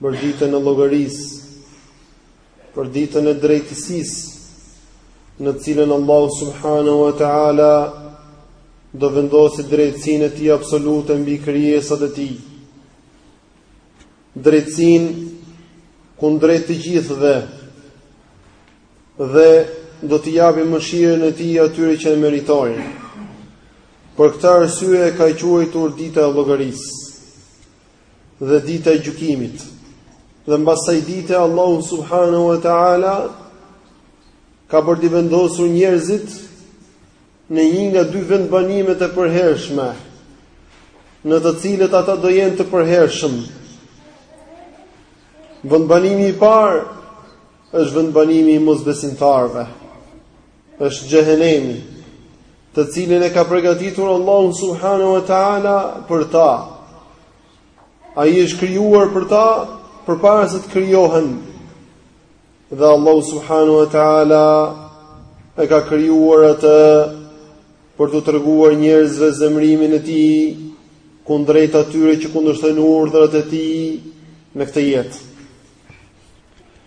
për ditën e llogarisë, për ditën e drejtësisë, në të cilën Allahu subhanahu wa taala do vendosë drejtësinë e tij absolute mbi krijesat e tij. Drejtësinë kundrejt të gjithëve dhe do t'i japë mëshirën e tij atyre që e meritojnë. Për këtë arsye e ka quajtur dita e llogarisë. dhe dita e gjykimit. Dhe mbas asaj dite Allahu subhanahu wa taala ka për t'i vendosur njerëzit në një nga dy vendbanimet e përhershme, në të cilët ata do jenë të përhershëm. Vendbanimi i parë është vendbanimi i mosbesimtarëve. Është xhehenemi, të cilin e ka përgatitur Allahu subhanahu wa taala për ta. Ai është krijuar për ta përpara se të krijohen. Dhe Allahu subhanahu wa taala e ka krijuar atë për t'u treguar njerëzve zemrimin e tij kundrejt atyre që kundërshtojnë urdhrat e tij në këtë jetë.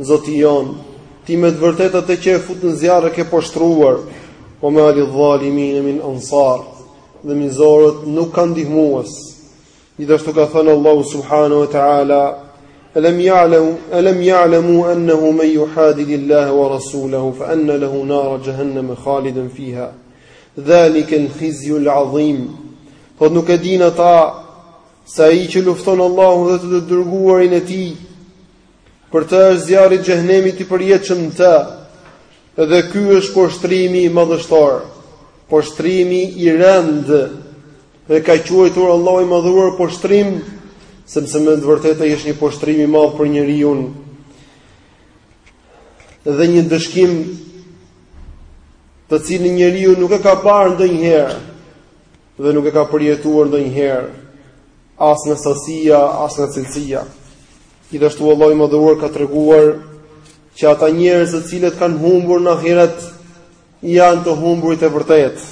Zoti ynë, ti me të vërtetë atë që e fut në zjarr e ke poshtruar. Wa ma lidh-dhalimina min ansar, dhe mizorët nuk kanë ndihmues. Gjithashtu ka thënë Allahu subhanahu wa taala, "Alam ya'lamu annahu man yuhadid Allah wa rasulahu fa anna lahu nar jahannam khalidan fiha." Dhalika al-khizyu al-'azim. Thotë nuk e dinë ata se ai që lufton Allahun dhe të dërguarin e tij Për të është zjarri i xhehenemit, të përjetshëm në të. Dhe ky është poshtrimi i madhështor, poshtrimi i rëndë. E ka quajtur Allahu i madhëruar poshtrim, sepse me të vërtetë ai është një poshtrim i madh për njeriun. Dhe një ndëshkim të cilin njeriu nuk e ka parë ndonjëherë dhe nuk e ka përjetuar ndonjëherë as nga sasia, as nga cilësia. Gjithashtu Allahu i Madhëruar ka treguar që ata njerëz të cilët kanë humbur në ahiret janë të humburit e vërtetë.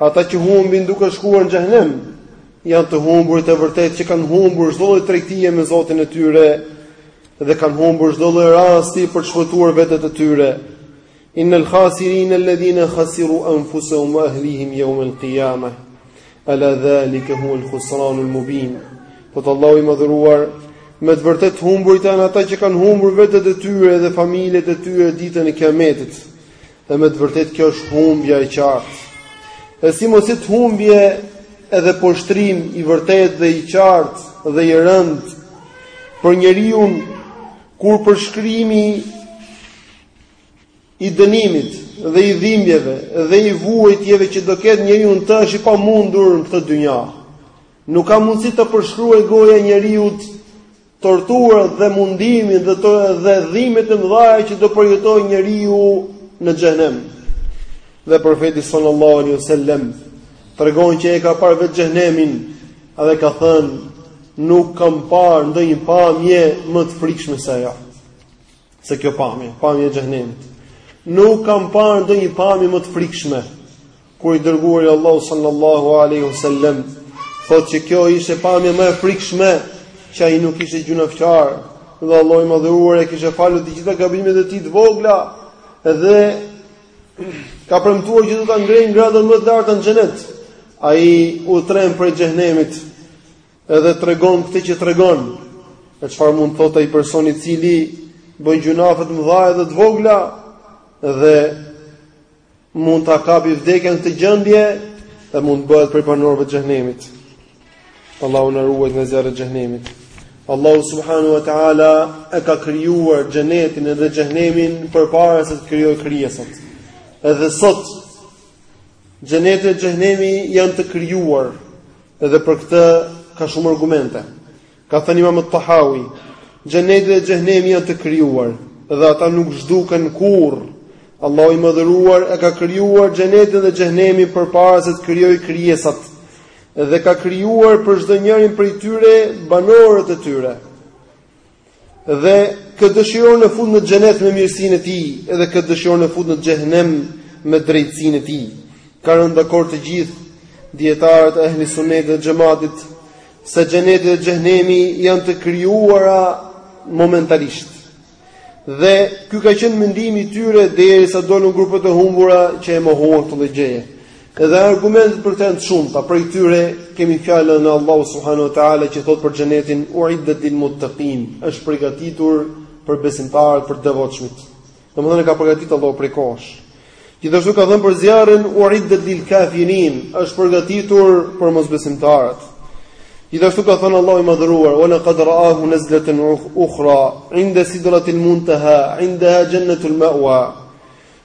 Ata që humbin duke shkuar në xhehenem janë të humburit e vërtetë që kanë humbur çdo lloj tregtie me Zotin e tyre dhe kanë humbur çdo lloj rasti për të shpëtuar vetet e tyre. Innal khasirin alladhina khasiru anfusahum wa ahlihim yawm al-qiyamah. Ala dhalika huwa al-khusran al-mubin. Po të Allahu i madhëruar, me të vërtet të humburit janë ata që kanë humbur vetët e tyre dhe familjet e tyre ditën e Kiametit. Dhe me të vërtet kjo është humbja e qartë. E si mos të jetë humbje edhe poshtrim i vërtet dhe i qartë dhe i rëndë për njeriun kur përshkrimi i dënimit dhe i dhimbjeve dhe i vuajtjeve që do ketë njeriu në të është i pamundur në këtë dynja. Nuk ka mundësi ta përshkruaj goja e njeriut torturat dhe mundimin dhe të dhe dhimbjet e mëdha që do përjetoj njeriu në xhenem. Dhe profeti sallallahu alaihi wasallam tregon që e ka parë vetë xhenemin dhe ka thënë nuk kam parë ndonjë pamje më të frikshme se ajo. se kjo pamje, pamje e xhenemit. Nuk kam parë ndonjë pamje më të frikshme kur i dërguari i Allahut sallallahu alaihi wasallam thotë se kjo ishte pamja më e frikshme që ai nuk ishte gjynafqar dhe Allahu i madhëruar ia kishte falur të gjitha gabimet e tij të vogla dhe ka premtuar që do ta ngrejë në gradën më të lartë në xhenet. Ai u tremb prej xhenemit. Edhe tregon këtë që tregon, e çfarë mund të thotë ai person i cili bën gjynafe të mëdha edhe të vogla dhe mund ta kapi vdekja në këtë gjendje dhe mund të bëhet prej banorëve të xhenemit. Allahu na ruajt nga zjarri i xhenemit. Allahu subhanahu wa taala e ka krijuar xhenetin dhe xhenemin përpara se të krijojë krijesat. Edhe sot xheneti dhe xhenemi janë të krijuar Edhe për këtë ka shumë argumente. Ka thënë Imam Tahawi, Xheneti dhe Xhehenemi janë të krijuar dhe ata nuk zhduken kurrë. Allahu i Madhëruar e ka krijuar Xhenetin dhe Xhehenemin përpara se të krijojë krijesat dhe ka krijuar për çdo njërin prej tyre banorët e tyre. Dhe kë dëshiron e fut në xhenet me mirësinë e tij, dhe kë dëshiron e fut në xhehenem me drejtësinë e tij. Kanë rënë dakord të gjithë dietarët e ehli sunnetit dhe xhematit se xheneti dhe xhehenemi janë të krijuara momentalisht. Dhe ky ka qenë mendimi i tyre derisa dolën grupet e humbura që e mohuan këtë gjë. Edhe argumentet për këtë janë të shumta, prej tyre kemi fjalën e Allahut subhanahu wa taala që thot për xhenetin uiddat lil muttaqin, është përgatitur për besimtarët, për të devotshmit. Domethënë e ka përgatitur Allahu prej kohësh. Gjithashtu ka thënë për zjarrin uiddat lil kafirin, është përgatitur për mosbesimtarët. Gjithashtu ka thënë Allahu i madhëruar, "Wa laqad ra'ahu nazlatan ukhra 'inda sidratil muntaha 'indaha jannatul ma'wa."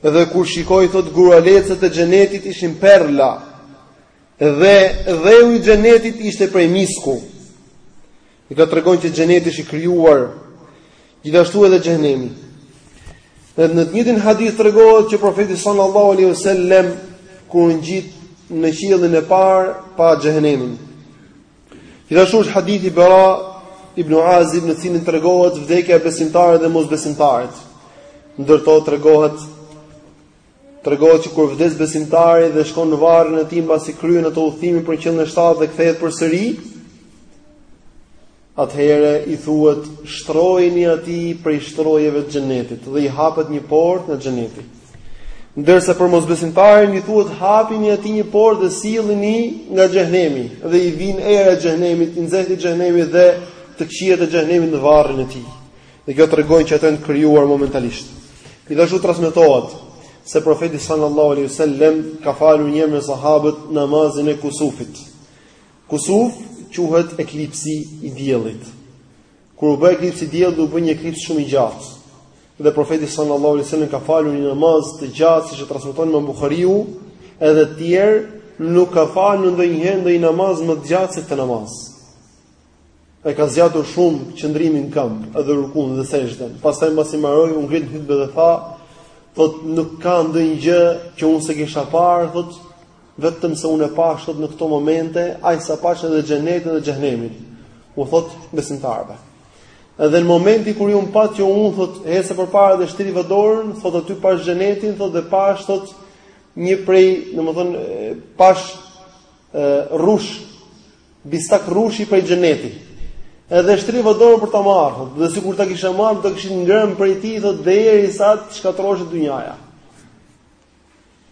Edhe kur shikoi thotë guralecët e xhenetit ishin perla dhe dheu i xhenetit ishte prej misku. E kjo tregon që xheneti është i krijuar gjithashtu edhe xhehenemi. Dhe në të njëjtin hadith tregohet që profeti sallallahu alaihi wasallam kur u ngjit në qiellin e parë pa xhehenemin. Gjithashtu është hadithi i Bara ibn Azib në të cilin tregohet vdekja e besimtarit dhe mosbesimtarit. Ndër to tregohet tregohet që kur vdes besimtari dhe shkon në varrin e tij mbasi kryen atë udhëtim për në qiellin e shtatë dhe kthehet përsëri, atëherë i thuhet shtrojini atij prej shtrojeve të xhenetit dhe i hapet një portë nga xheneti. Ndërsa për mosbesimtarin i thuhet hapini atij një portë dhe sillini nga xhehenemi dhe i vjen era e xhehenemit, i nxehti i xhehenemit dhe të qiejt e xhehenemit në varrin e tij. Dhe kjo tregon që ata janë të krijuar momentalisht. Gjithashtu transmetohet se profeti sallallahu alaihi wasallam ka falur një me sahabët namazin e kusufit. Kusuf quhet eklipsi i diellit. Kur u bë eklipsi i diellit, u bë një eklips shumë i gjatë. Dhe profeti sallallahu alaihi wasallam ka falur një namaz të gjatë, siç e transmeton Imam Buhariu, edhe të tjerë, nuk ka falur ndonjëherë ndonjë namaz më të gjatë se këtë namaz. E ka zgjatur shumë qëndrimin në këmbë, edhe rukun dhe sexhden. Pastaj mbasi mbaroi, u ngrit në hutbe dhe tha, thotë nuk ka ndonjë gjë që unë s'e kisha parë, thotë vetëm se unë e pashë sot në këto momente, aq sa pashë edhe xhenetin dhe xhehenemin. U thot besimtarëve. Edhe në momentin kur ju më patë që unë thot eca përpara dhe shtriva dorën, thot aty pashë xhenetin, thot dhe pashë thot një prej, domethënë pashë rrush bistak rrushi prej xhenetit. Edhe shtriva dorën për ta marrë, dhe sikur ta kisha marrë do kishit ngrënë prej tij thot derisa të shkatërrohej dynjaja.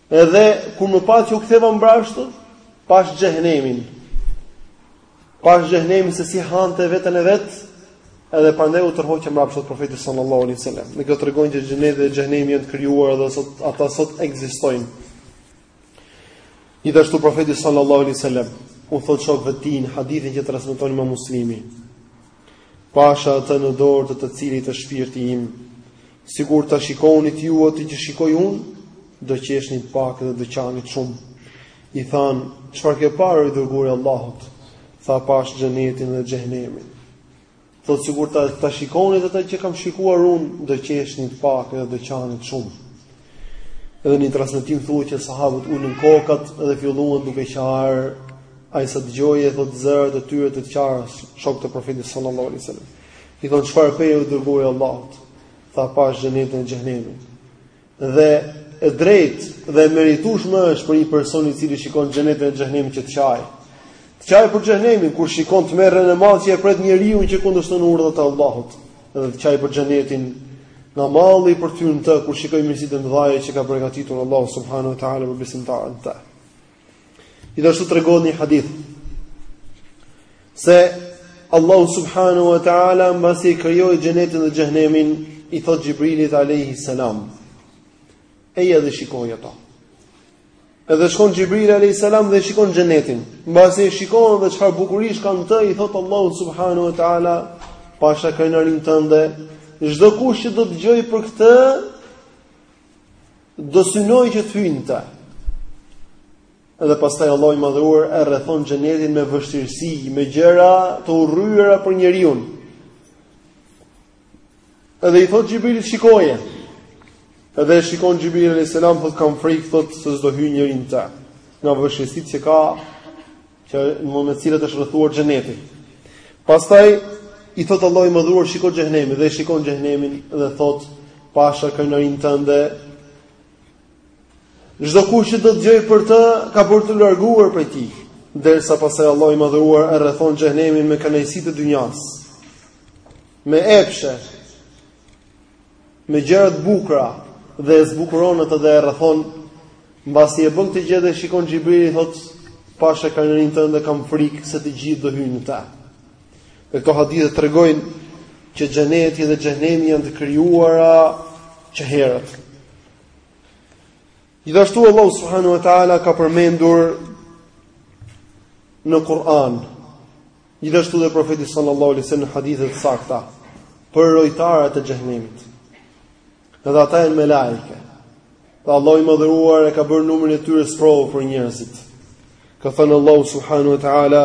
Edhe kur më patë që u ktheva mbrapsht thotë, pash xhehenemin. Pash xhehenemin se si hante veten e vet, edhe prandaj u tërhoqa mbrapsht thotë profeti sallallahu alaihi wasallam. Edhe këto tregojnë që xheneti dhe xhehenemi janë të krijuar dhe sot ata sot ekzistojnë. Gjithashtu profeti sallallahu alaihi wasallam u thotë shokëve të tij në hadithin që transmeton Imam Muslimi. Pasha atë në dorë të të cilit është shpirti im Sikur ta shikonit ju atë që shikoj unë, do qeshni pak dhe do qanit shumë. I thanë, çfarë ke parë o i dërguari Allahut? Tha pashë xhenetin dhe xhehenemin. Thotë sikur ta shikonit atë që kam shikuar unë, do qeshni pak dhe do qanit shumë. Edhe në një transmetim thuhet që sahabët ulën kokat dhe filluan duke qarë, aq sa dëgjoje thotë zërat e tyre të qarës, shokët e profetit sallallahu alaihi wasallam. I thonë çfarë pe o i dërguari Allahut? Tha pashë xhenetin e xhehenemin. Dhe e drejtë dhe e meritueshme është për një person i cili shikon xhenetin e xhehenemin që të qajë. Të qajë për xhehenemin kur shikon tmerrin e madh që e pret njeriun që kundërshton urdhrat e Allahut. Dhe të qajë për xhenetin nga malli për t'hyrë në të kur shikon mirësitë e mëdha që ka përgatitur Allahu subhanahu wa taala për besimtarët e tij. Gjithashtu tregohet në një hadith se Allahu subhanahu wa taala mbasi e krijoi xhenetin dhe xhehenemin, i thotë Xhibrilit alayhi salam. Eja dhe shikoji ato. Edhe shkon Xhibrili alayhi salam dhe shikon xhenetin. Mbasi e shikon dhe çfarë bukurish ka në të, i thotë Allahut subhanahu wa taala, pasha krenarinë tënde, çdokush që do të dëgjojë për këtë, Do synojë që të hyjë në të. Edhe pastaj Allahu i madhëruar e rrethon xhenetin me vështirësi, me gjëra të urryera për njeriun. Edhe i thotë Xhibrilit shikoje. Edhe e shikon Xhibril alayhis salam thotë kam frikë thotë se s'do hyjë njeri në të. Nga vështirësitë që ka që me me cilat është rrethuar xheneti. Pastaj i thotë Allahu i madhëruar shiko xhehenemin dhe e shikon xhehenemin dhe thotë pasha krenarinë tënde. Çdokush që do të dëgjojë për të ka për t'u larguar prej tij, ndërsa pastaj Allahu i madhëruar e rrethon xhehenemin me kënaqësitë e dynjas. Me epshe. me gjëra të bukura dhe e zbukuron atë dhe e rrethon, mbasi e bën këtë gjë dhe shikon Xhibrili thotë pasha krenarinë tënde kam frikë se të gjithë do hyjnë në të. Dhe këto hadithe tregojnë që xheneti dhe xhehenemi janë të krijuara që herët. Gjithashtu Allahu subhanahu wa taala ka përmendur në Kur'an, gjithashtu dhe profeti sallallahu alaihi wasallam në hadithe të sakta për rojtarët e xhehenemit. Edhe ata janë melaike. Dhe Allahu i madhëruar e ka bërë numrin e tyre sprovë për njerëzit. Ka thënë Allahu subhanahu wa taala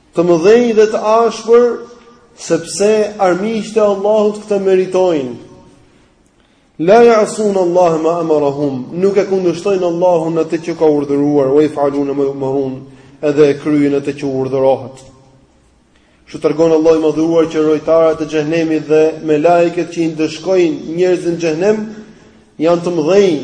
Të mëdhenj dhe të ashpër, sepse armiqtë e Allahut këtë meritojnë. La ya'sun Allah ma amarahum, nuk e kundërshtojnë Allahun në atë që ka urdhëruar, ue jefalune ma jumerun, edhe e kryejnë atë që urdhërohet. Kështu tregon Allahu i madhuruar që rojtarët e xhehenemit dhe melaiket që i ndëshkojnë njerëzit në xhehenem janë të mëdhenj.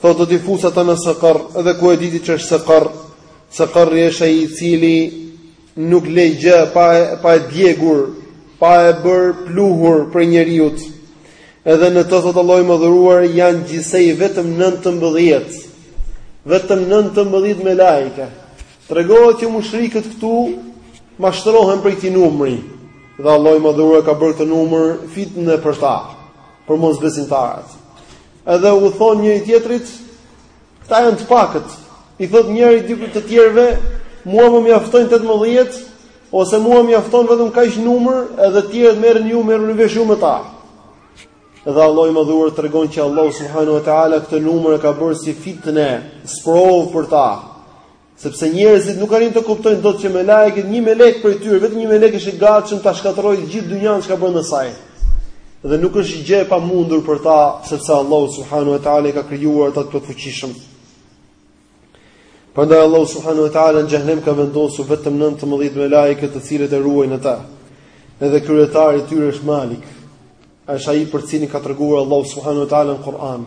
Thotë do t'i fus ata në sakar, edhe ku e diti ç'është sakar, sakari është ai i cili nuk le gjë pa e, pa e djegur, pa e bërë pluhur prej njeriut. Edhe në të thotë Allahu i madhëruar janë gjithsej vetëm 19. Vetëm 19 melaike. Tregohet që mushrikët këtu mashtrohen prej këtij numri. Dhe Allahu i madhëruar ka bërë këtë numër fitne për ta, për mosbesimtarët. Edhe i thonë njëri-tjetrit, këta janë të pakët. I thotë njëri dikujt të tjerëve, mua më mjaftojnë 18 ose mua më mjafton vetëm kaq numër, edhe të tjerët merrini ju, merruni vesh ju me ta. Edhe Allahu i madhëruar tregon që Allahu subhanahu wa taala këtë numër e ka bërë si fitne, sprovë për ta. Sepse njerëzit nuk arrijnë të kuptojnë dot që melaiket një melek prej tyre, vetëm një melek është i gatshëm ta shkatërrojë gjithë dynjanë ç'ka brenda saj. Dhe nuk është gjë e pamundur për ta, sepse Allahu subhanahu wa taala i ka krijuar ata të fuqishëm. Prandaj Allahu subhanahu wa taala në xhenem ka vendosur vetëm 19 melaike të cilët e ruajnë ata. Edhe kryetari i tyre është Malik. Ai është ai për cilin ka treguar Allahu subhanahu wa taala në Kur'an.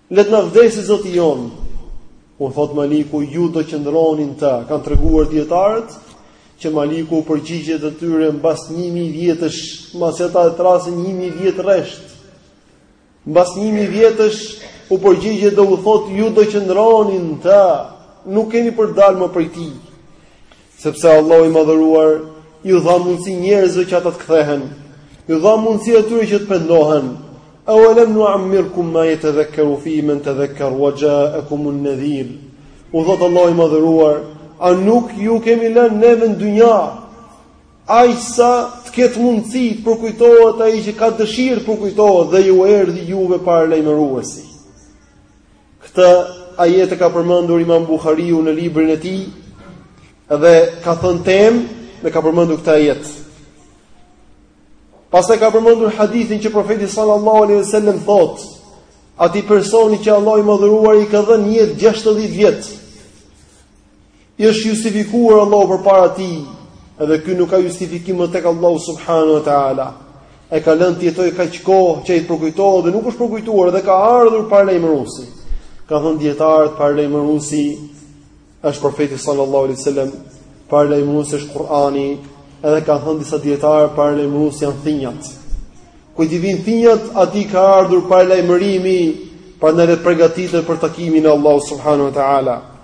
Le të na vdesë Zoti jonë. U thotë Maliku, ju do qëndroni në të, kanë treguar dietarët që Maliku u përgjigjet atyre mbas 1000 vjetësh, mbasi ata e thërrasin 1000 vjet rresht. Mbas 1000 vjetësh u përgjigjet dhe u thotë ju do qëndroni në të, nuk keni për dalë më prej tij. Sepse Allahu i Madhëruar iu dha mundësi njerëzve që ata të kthehen, iu dha mundësi atyre që të pendohen. E ue lem nuammirkum ma jetedhekkeru fihi men tedhekker ue xhaekumun nedhir. U thotë Allahu i madhëruar, a nuk ju kemi lënë neve në dynja, aq sa të ketë mundësi të përkujtohet ai që ka dëshirë të përkujtohet dhe ju erdhi juve paralajmëruesi. Këtë ajet e ka përmendur Imam Buhariu në librin e tij dhe ka thënë temë dhe ka përmendur këtë ajet. Pastaj ka përmendur hadithin që profeti sallallahu alejhi ue sellem thotë, atij personi që Allahu i madhëruar i ka dhënë jetë 60 vjet. I është justifikuar Allahu përpara tij, edhe ky nuk ka justifikim më tek Allahu subhanahu wa taala. E ka lënë të jetojë kaq kohë që ai të përkujtohet dhe nuk është përkujtuar dhe ka ardhur paralajmëruesi. Kanë thënë dietarët paralajmëruesi është profeti sallallahu alaihi wasallam, paralajmëruesi është Kur'ani, edhe kanë thënë disa dietarë paralajmëruesi janë thinjat. Kujt i vijnë thinjat, atij i ka ardhur paralajmërimi, prandaj le të përgatitet për takimin e Allahu subhanahu wa taala.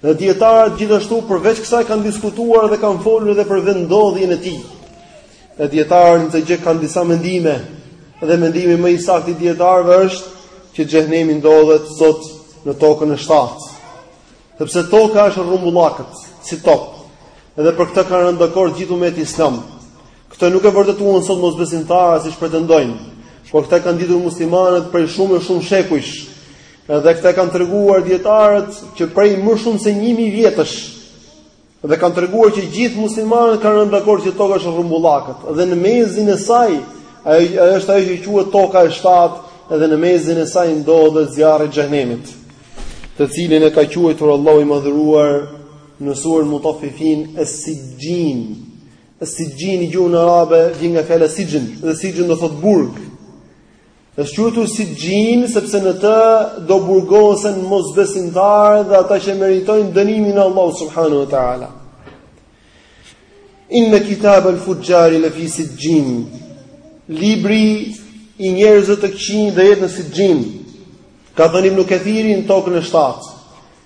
Dhe dietarët gjithashtu përveç kësaj kanë diskutuar dhe kanë folur edhe për vendndodhjen e tij. Dhe dietarët në këtë gjë kanë disa mendime dhe mendimi më i saktë i dietarëve është që xhehenemi ndodhet sot në tokën e shtatë. Sepse toka është e rrumbullakët, si top. Edhe për këtë kanë rënë dakord gjithë umeti islam. Këtë nuk e vërtetuan sot mosbesimtarët siç pretendojnë, por këtë e kanë ditur muslimanët prej shumë e shumë shekujsh. Edhe këtë e kanë treguar dietarët që prej më shumë se 1000 vjetësh dhe kanë treguar që gjithë muslimanët kanë rënë dakord që toka është e rrumbullakët dhe në mezin e saj ajo është ajo që quhet toka e shtatë dhe në mezin e saj ndodhet zjarri i xhehenemit të cilin e ka quajtur Allahu i madhëruar në surën Mutaffifin es-Sijjin Sijjini në gjuhën arabe vjen nga fjala sijin, dhe sijin do thotë burg. Është quajtur sijin sepse në të do burgosen mosbesimtarët dhe ata që e meritojnë dënimin e Allahut subhanahu wa taala. Inna kitab al-fujjar la fi sijin. Libri i njerëzve të këqij do jetë në sijin. Ka thënë Ibn Kathiri në tokën e 7.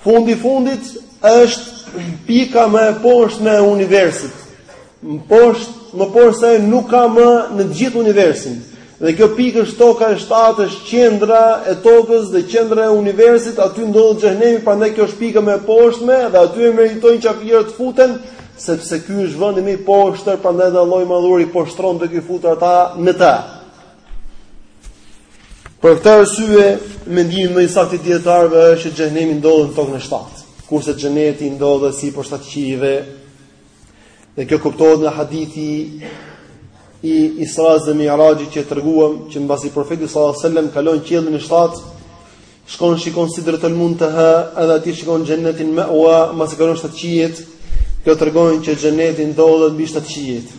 Fundi i fundit është pika më e poshtme e universit. Më poshtë, më poshtë se ai nuk ka më në gjithë universin. Dhe kjo pikë është toka e shtatë, është qendra e tokës dhe qendra e universit, aty ndodhet xhehenemi, prandaj kjo është pika më e poshtme dhe aty e meritojnë qafirët të futen, sepse ky është vendi më i poshtër, prandaj dhe Allahu i Madhëruar i poshtëron duke i futur ata në të. Për këtë arsye, mendimi më i saktë i dietarëve është që xhehenemi ndodhet në tokën e shtatë, kurse xheneti ndodhet sipër shtatë qiejve. Dhe kjo kuptohet nga hadithi i Isra's dhe Mi'rajit që e treguam që mbasi profeti sallallahu alajhi wasallam kalon qiellin e shtatë, shkon shikon Sidratul Muntaha, edhe aty shikon xhenetin Meua, mbasi kalon shtatë qiejt, kjo tregon që xheneti ndodhet mbi shtatë qiejt.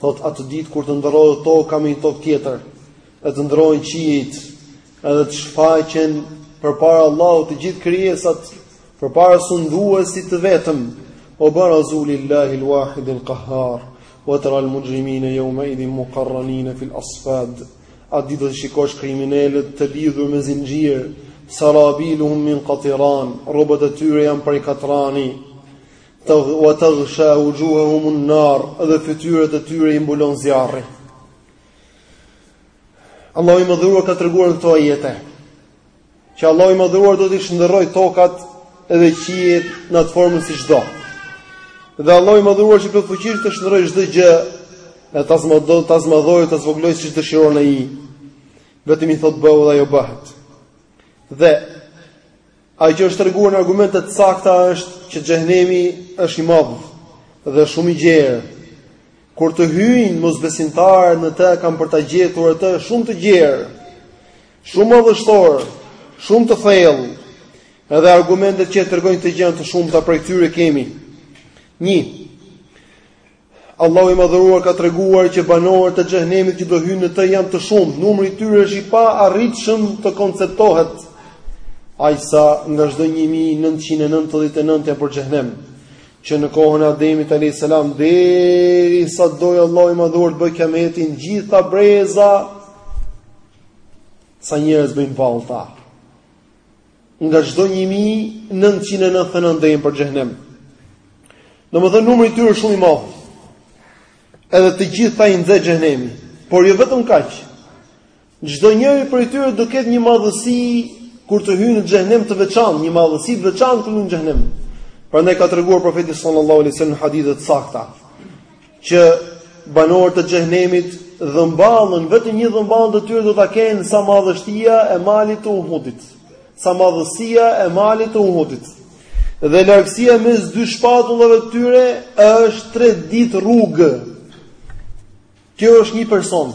Thotë atë ditë kur të ndërrohet toka me një tokë tjetër, e të ndërrohen qiejt, edhe të shfaqen përpara Allahut të gjithë krijesat, përpara sunduesit të vetëm, wa barazu lillahi al-wahid al-qahhar, wa tara al-mujrimina yawma idhin muqarranin fi al-asfad. Atë ditë do t'i shikosh kriminelët të lidhur me zinxhir, sarabiluhum min qatiran, rrobat e tyre janë prej katrani. Wa taghsha wujuhahum an-nar, dhe fytyrat e tyre i mbulon zjarri. Allahu i madhëruar ka treguar në këto ajete që Allahu i madhëruar do t'i shndërrojë tokat edhe qiejt në atë formë siç do. Dhe Allahu i madhëruar ka plotfuqi të shndërrojë çdo gjë e ta zmadhojë, ta zmadhojë, ta zvoglojë siç dëshiron ai. Vetëm i thotë bëhu dhe ajo bëhet. Dhe Ai që është treguar në argumente të sakta është që xhehenemi është i madh dhe shumë i gjerë. Kur të hyjnë mosbesimtarët në të kanë për ta gjetur atë shumë të gjerë, shumë madhështor, shumë të thellë. Edhe argumentet që tregojnë këtë gjë janë të shumta prej tyre kemi. 1. Allahu i Madhëruar ka treguar që banorët e Xhehenemit që do hyjnë në të janë të shumtë, numri i tyre është i paarritshëm të konceptohet. Aq sa nga çdo 1000, 999 janë për Xhehenem, që në kohën e Ademit alayhis salam derisa të dojë Allahu i Madhëruar të bëjë kiametin gjithë ata breza sa njerëz bëjnë vallë ata. nga çdo 1000, 999 do jenë për xhehenem. Domethënë numri i tyre është shumë i madh. Edhe të gjithë ata i nxë xhehenemi, por jo vetëm kaq. Çdo njëri prej tyre do ketë një madhësi kur të hyjë në xhehenem të veçantë, një madhësi të veçantë kur të hyjë në xhehenem. Prandaj ka treguar profeti sallallahu alaihi wasallam në hadithe të sakta. që banorët e xhehenemit dhëmballën vetëm një dhëmballë të tyre do ta kenë sa madhështia e malit të Uhudit, sa madhësia e malit të Uhudit. Dhe largësia mes dy shpatullave të tyre është 3 ditë rrugë. Kjo është një person.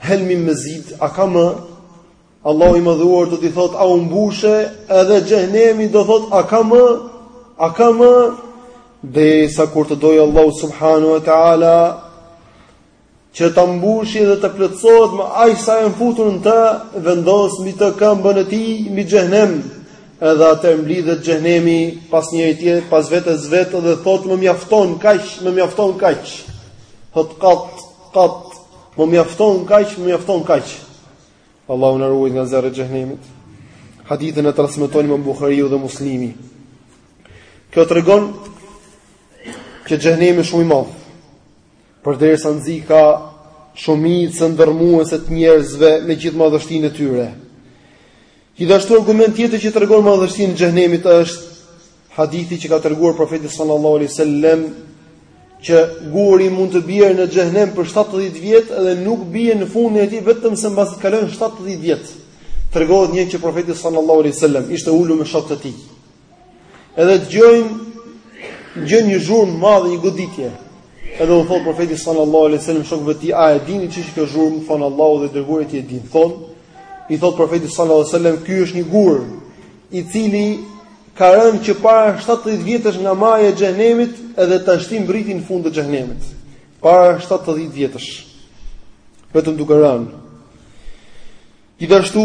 Hel min mazid, a ka më? Allahu i madhëruar do t'i thotë a u mbushe, edhe xhehenemi do thotë a ka më? A ka më? Derisa kur të dojë Allahu subhanahu wa taala që ta mbushi dhe të plotësohet me aq sa janë futur në të, vendos mbi të këmbën e tij mbi xhehenem. Edhe atëherë mblidhet xhehenemi pas njëri-tjetrit, pas vetes së vet dhe thotë më mjafton kaq, më mjafton kaq. Thotë kat, kat, Më mjafton kaq, më mjafton kaq. Allahu na ruajt nga zjarri i xhenemit. Hadithin e transmeton Imam Buhariu dhe Muslimi. Kjo tregon që xhenemi është shumë i madh. Përderisa nxika shumicën dërrmuese të njerëzve me gjithë madhështinë e tyre. Gjithashtu argument tjetër që tregon madhështinë e xhenemit është hadithi që ka treguar profeti sallallahu alaihi wasallam që guri mund të bjerë në xhenem për 70 vjet dhe nuk bie në fundin e tij vetëm se mbasi të kalojnë 70 vjet. Tregohet një që profeti sallallahu alaihi wasallam ishte ulur me shokët e tij. Edhe dëgjojnë dëgjojnë një zhurmë madhe, një goditje. Edhe u thotë profeti sallallahu alaihi wasallam shokëve të tij, a e dini ç'ish kjo zhurmë? Thon Allahu dhe i dërguari i tij e dinë. Thon, i thotë profeti sallallahu alaihi wasallam, ky është një gur i cili ka rënë që para 70 vjetësh nga maja e xhenemit edhe tashti mbërriti në fund të xhenemit. Para 70 vjetësh. Vetëm duke rënë. Gjithashtu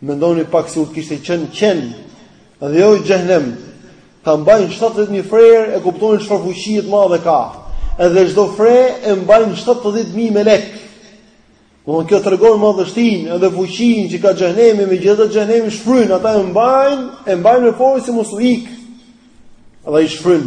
Mendoni pak sikur të kishte qenë qen dhe jo xhenem. Ta mbajnë 70000 frerë e kuptoni çfarë fuqi të madhe ka. Edhe çdo fre e mbajnë 70000 melek. Domthon kjo tregon madhështinë edhe fuqinë që ka xhenemi megjithatë xhenemi shfryn, ata e mbajnë, e mbajnë me forcë se mos u ik. Dhe i shfryn.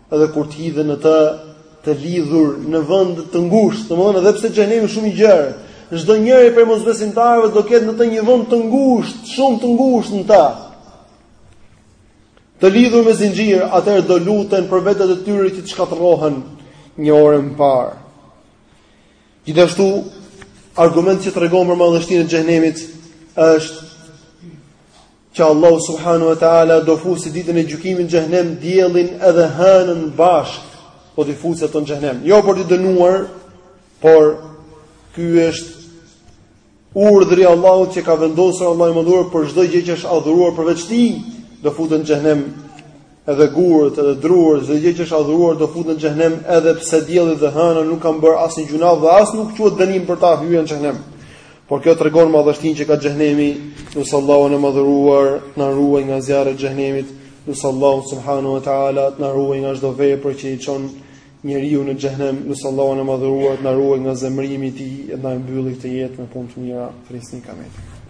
Edhe kur të hidhen në të të lidhur në vend të ngushtë, domethënë edhe pse xhenemi është shumë i gjerë, çdo njëri prej mosbesimtarëve do ketë në të një vend të ngushtë, shumë të ngushtë në të. Të lidhur me zinxhir, atëherë do luten për veten e tyre që të shkatërrohen një orë më parë. Gjithashtu argument që tregon për madhështinë e xhenemit është Që Allahu subhanahu wa taala do fusë ditën e gjykimit në xhenem diellin edhe hënën bashkë, do t'i fusë ato në xhenem. Jo për t'i dënuar, por ky është urdhri i Allahut që ka vendosur Allahu i madhëruar për çdo gjë që është adhuruar përveç tij, do futen në xhenem Edhe gurët, edhe drurët, çdo gjë që është adhuruar do futen në xhenem, edhe pse dielli dhe hëna nuk kanë bërë asnjë gjynah dhe as nuk quhet dënim për ta hyrja në xhenem. Por kjo tregon madhështinë që ka xhenemi, lus Allahun e madhëruar na ruajë nga zjarri i xhenemit, lus Allahun subhanahu wa taala na ruajë nga çdo vepër që e çon njeriun në xhenem, lus Allahun e madhëruar na ruajë nga zemërimi i tij, na mbyllë këtë jetë me punë të mira, thirrni ikametin.